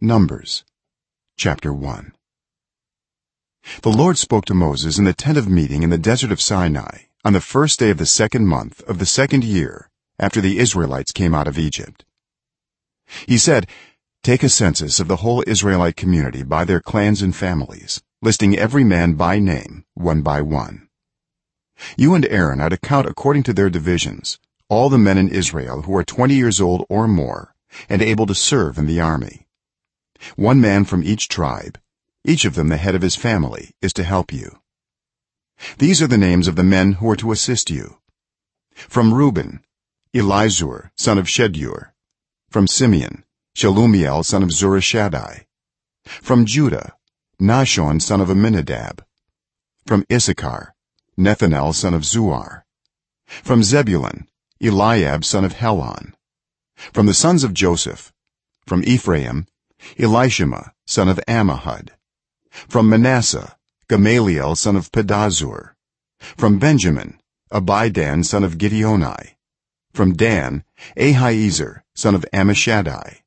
numbers chapter 1 the lord spoke to moses in the tent of meeting in the desert of sinai on the first day of the second month of the second year after the israelites came out of egypt. He said take a census of the whole israelite community by their clans and families listing every man by name one by one. You and aaron are to count according to their divisions all the men in israel who are 20 years old or more and able to serve in the army one man from each tribe each of them the head of his family is to help you. These are the names of the men who are to assist you. From reuben elizur son of shedeur. From simeon shelumiel son of zurishaddai from judah nahshon son of amminadab. From issachar nethanel son of zuar. From zebulun eliab son of helon. From the sons of joseph from ephraim elishama son of ammihud from manasseh gamaliel son of pedahzur from benjamin abidan son of gideoni. From dan ahiezer son of ammishaddai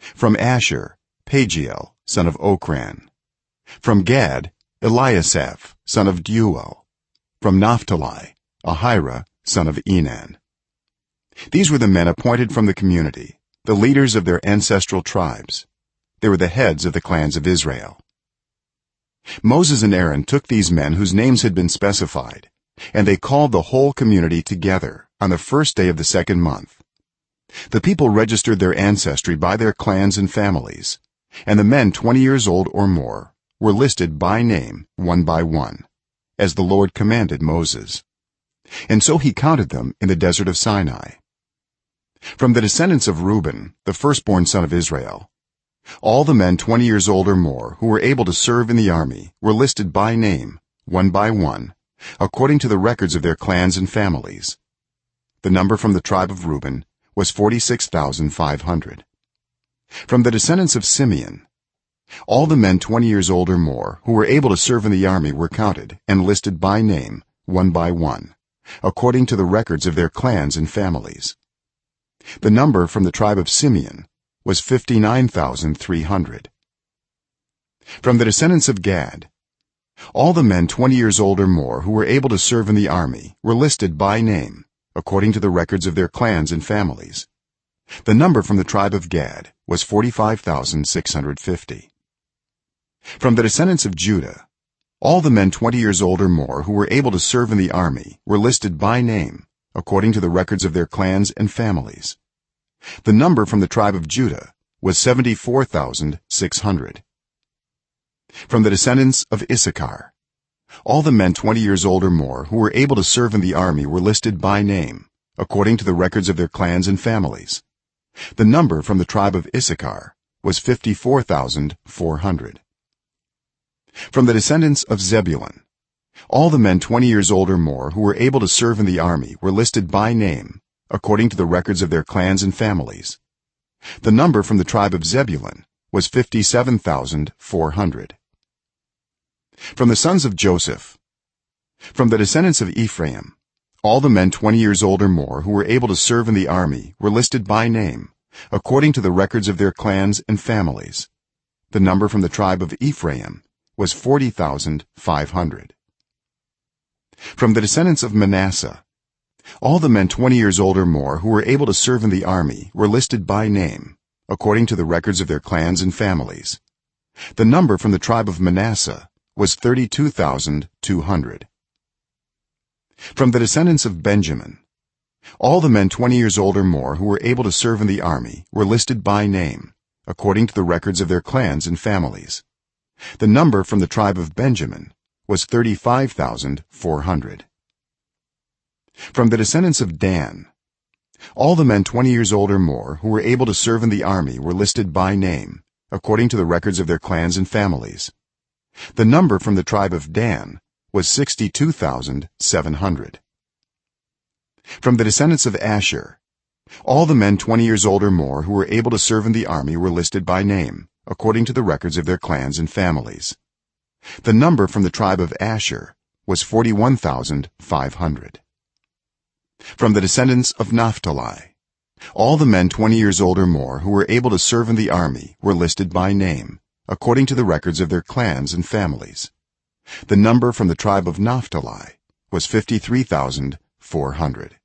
from asher pagiel son of okran from gad eliasaph son of deuel. From naphtali ahira son of enan. These were the men appointed from the community the leaders of their ancestral tribes they were the heads of the clans of israel. Moses and aaron took these men whose names had been specified and they called the whole community together on the first day of the second month. The people registered their ancestry by their clans and families and the men 20 years old or more were listed by name one by one as the lord commanded moses. And so he counted them in the desert of sinai. From the descendants of reuben the firstborn son of israel all the men 20 years old or more who were able to serve in the army were listed by name one by one according to the records of their clans and families. The number from the tribe of reuben was 46500 from the descendants of simeon all the men 20 years old or more who were able to serve in the army were counted and listed by name one by one according to the records of their clans and families. The number from the tribe of simeon was 59300 from the descendants of gad all the men 20 years old or more who were able to serve in the army were listed by name according to the records of their clans and families. The number from the tribe of gad was 45650 from the descendants of judah all the men 20 years old or more who were able to serve in the army were listed by name according to the records of their clans and families the number from the tribe of judah was 74600 from the descendants of issachar all the men 20 years old or more who were able to serve in the army were listed by name according to the records of their clans and families. The number from the tribe of issachar was 54400 from the descendants of zebulun all the men 20 years old or more who were able to serve in the army were listed by name according to the records of their clans and families. The number from the tribe of zebulun was 57400 from the sons of joseph from the descendants of ephraim all the men 20 years old or more who were able to serve in the army were listed by name according to the records of their clans and families. The number from the tribe of ephraim was 40500 from the descendants of manasseh all the men 20 years old or more who were able to serve in the army were listed by name according to the records of their clans and families. The number from the tribe of manasseh was 32200 from the descendants of benjamin all the men 20 years old or more who were able to serve in the army were listed by name according to the records of their clans and families. The number from the tribe of benjamin was 35400 from the descendants of dan. All the men 20 years old or more who were able to serve in the army were listed by name according to the records of their clans and families. The number from the tribe of dan was 62700 from the descendants of asher all the men 20 years old or more who were able to serve in the army were listed by name according to the records of their clans and families. The number from the tribe of asher was 41500 from the descendants of naphtali. All the men 20 years old or more who were able to serve in the army were listed by name according to the records of their clans and families. The number from the tribe of naphtali was 53400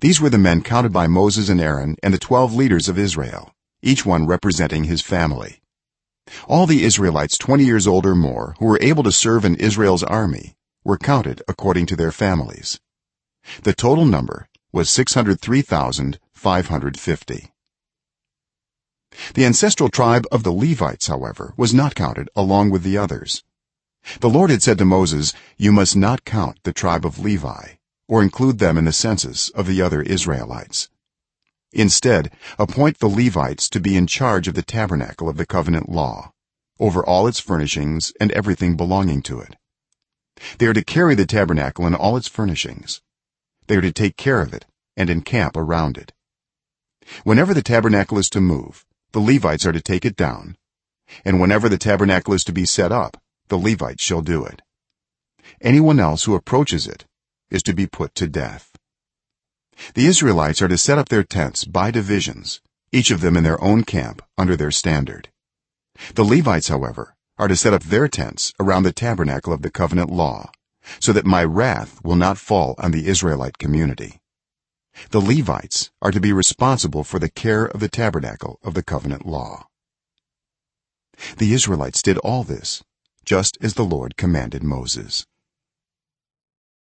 these were the men counted by moses and aaron and the 12 leaders of israel each one representing his family. All the israelites 20 years old or more who were able to serve in israel's army were counted according to their families the total number was 603550 the ancestral tribe of the levites however was not counted along with the others. The lord had said to moses you must not count the tribe of levi or include them in the census of the other israelites. Instead appoint the levites to be in charge of the tabernacle of the covenant law over all its furnishings and everything belonging to it. They are to carry the tabernacle and all its furnishings they are to take care of it and encamp around it. Whenever the tabernacle is to move the levites are to take it down. And whenever the tabernacle is to be set up the levites shall do it. Anyone else who approaches it is to be put to death. The israelites are to set up their tents by divisions each of them in their own camp under their standard. The levites however are to set up their tents around the tabernacle of the covenant law so that my wrath will not fall on the israelite community. The levites are to be responsible for the care of the tabernacle of the covenant law. The israelites did all this just as the lord commanded moses